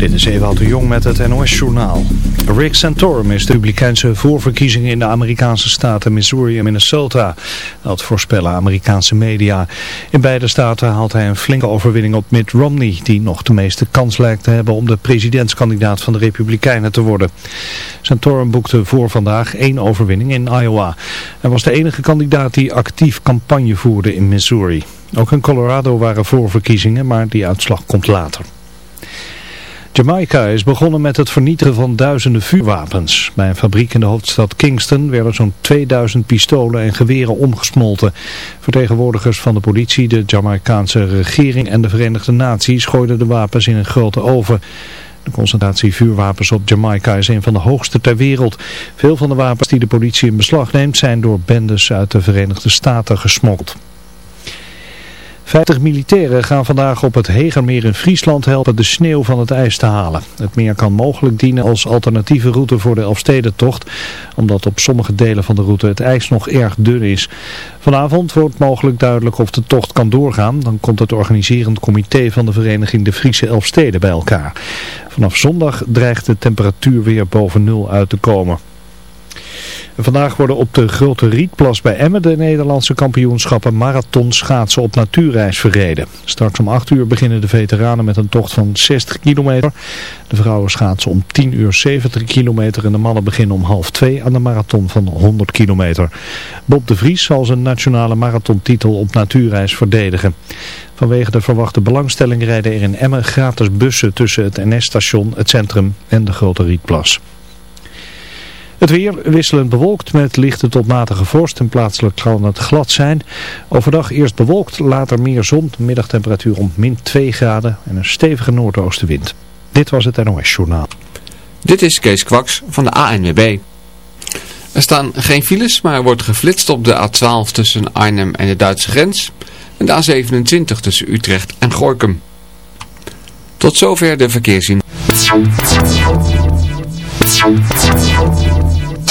Dit is Ewout de Jong met het NOS-journaal. Rick Santorum is de Republikeinse voorverkiezingen in de Amerikaanse staten Missouri en Minnesota. Dat voorspellen Amerikaanse media. In beide staten haalt hij een flinke overwinning op Mitt Romney, die nog de meeste kans lijkt te hebben om de presidentskandidaat van de Republikeinen te worden. Santorum boekte voor vandaag één overwinning in Iowa. Hij was de enige kandidaat die actief campagne voerde in Missouri. Ook in Colorado waren voorverkiezingen, maar die uitslag komt later. Jamaica is begonnen met het vernietigen van duizenden vuurwapens. Bij een fabriek in de hoofdstad Kingston werden zo'n 2000 pistolen en geweren omgesmolten. Vertegenwoordigers van de politie, de Jamaicaanse regering en de Verenigde Naties gooiden de wapens in een grote oven. De concentratie vuurwapens op Jamaica is een van de hoogste ter wereld. Veel van de wapens die de politie in beslag neemt zijn door bendes uit de Verenigde Staten gesmokkeld. 50 militairen gaan vandaag op het Hegermeer in Friesland helpen de sneeuw van het ijs te halen. Het meer kan mogelijk dienen als alternatieve route voor de Elfstedentocht, omdat op sommige delen van de route het ijs nog erg dun is. Vanavond wordt mogelijk duidelijk of de tocht kan doorgaan. Dan komt het organiserend comité van de vereniging de Friese Elfsteden bij elkaar. Vanaf zondag dreigt de temperatuur weer boven nul uit te komen vandaag worden op de Grote Rietplas bij Emmen de Nederlandse kampioenschappen marathon schaatsen op natuurreis verreden. Straks om 8 uur beginnen de veteranen met een tocht van 60 kilometer. De vrouwen schaatsen om 10 uur 70 kilometer en de mannen beginnen om half 2 aan de marathon van 100 kilometer. Bob de Vries zal zijn nationale marathontitel op natuurreis verdedigen. Vanwege de verwachte belangstelling rijden er in Emmen gratis bussen tussen het NS-station, het centrum en de Grote Rietplas. Het weer wisselend bewolkt met lichte tot matige vorst en plaatselijk kan het glad zijn. Overdag eerst bewolkt, later meer zon, middagtemperatuur om min 2 graden en een stevige noordoostenwind. Dit was het NOS Journaal. Dit is Kees Kwaks van de ANWB. Er staan geen files, maar er wordt geflitst op de A12 tussen Arnhem en de Duitse grens. En de A27 tussen Utrecht en Gorkum. Tot zover de verkeersziening.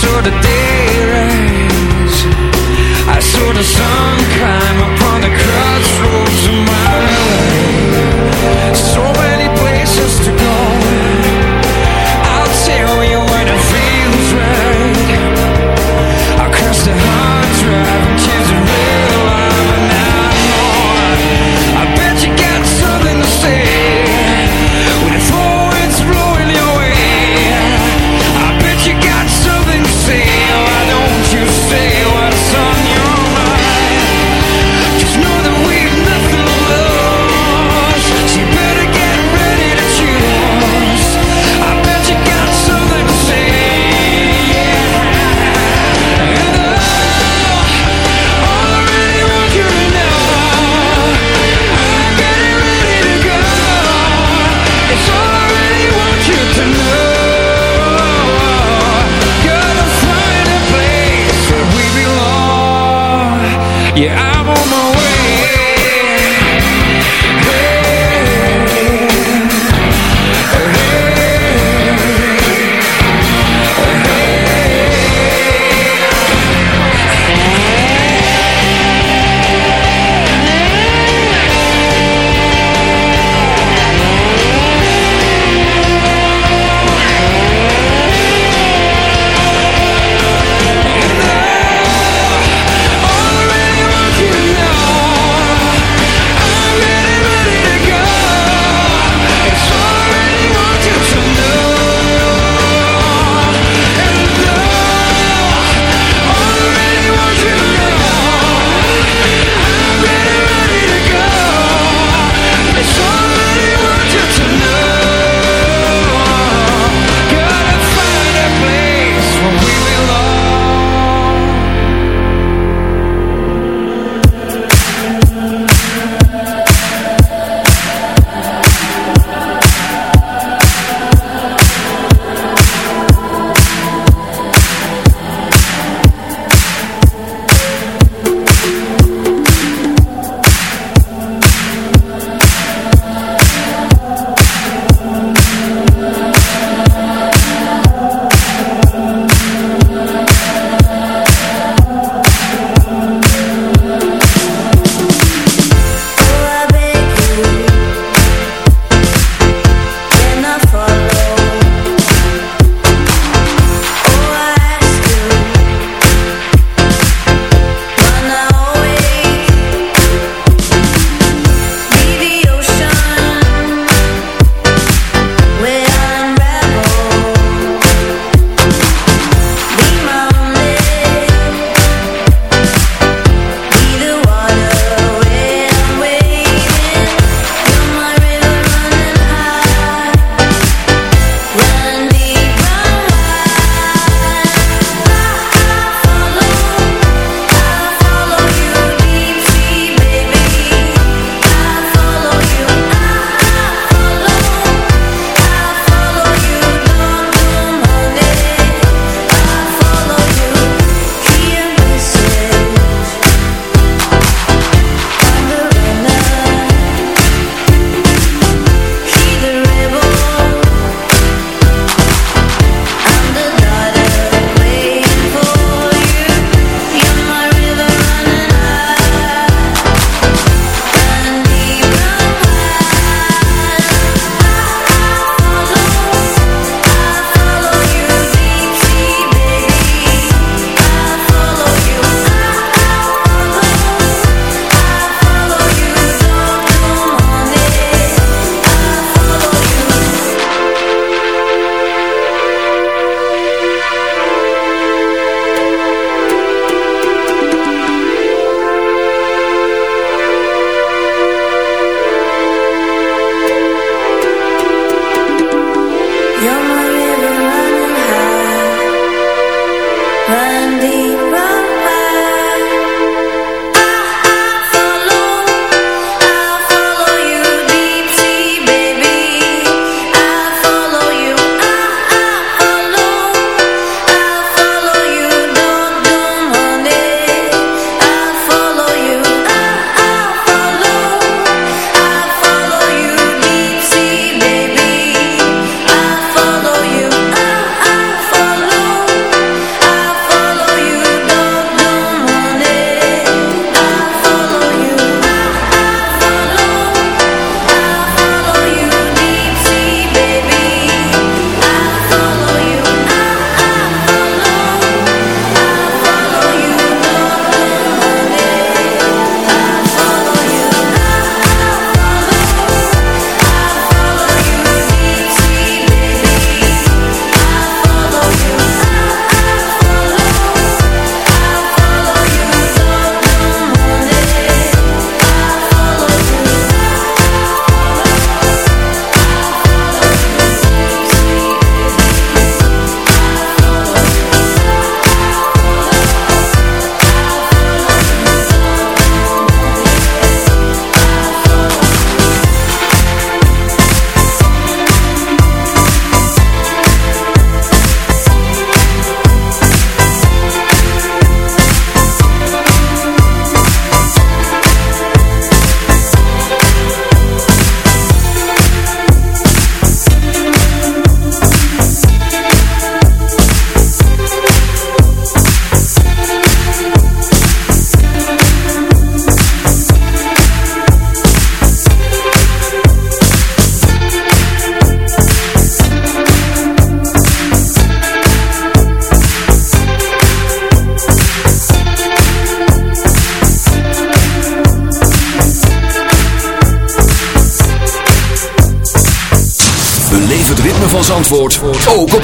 saw the day rise. I saw the sun climb up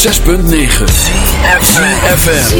106.9 FM.